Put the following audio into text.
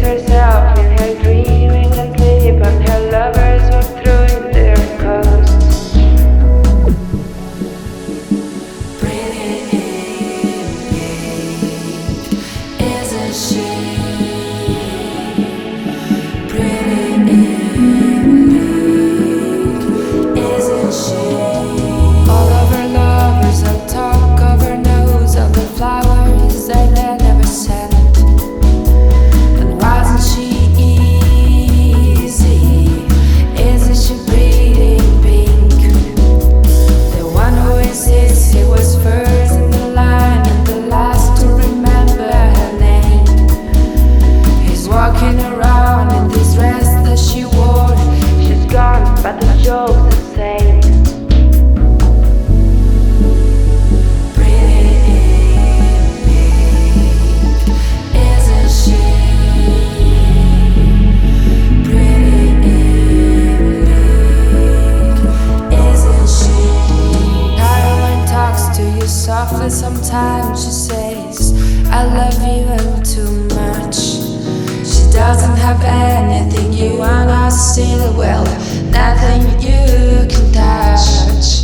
herself in her dream and asleep on her lover. sometimes she says, I love you too much. She doesn't have anything you wanna steal well, nothing you can touch.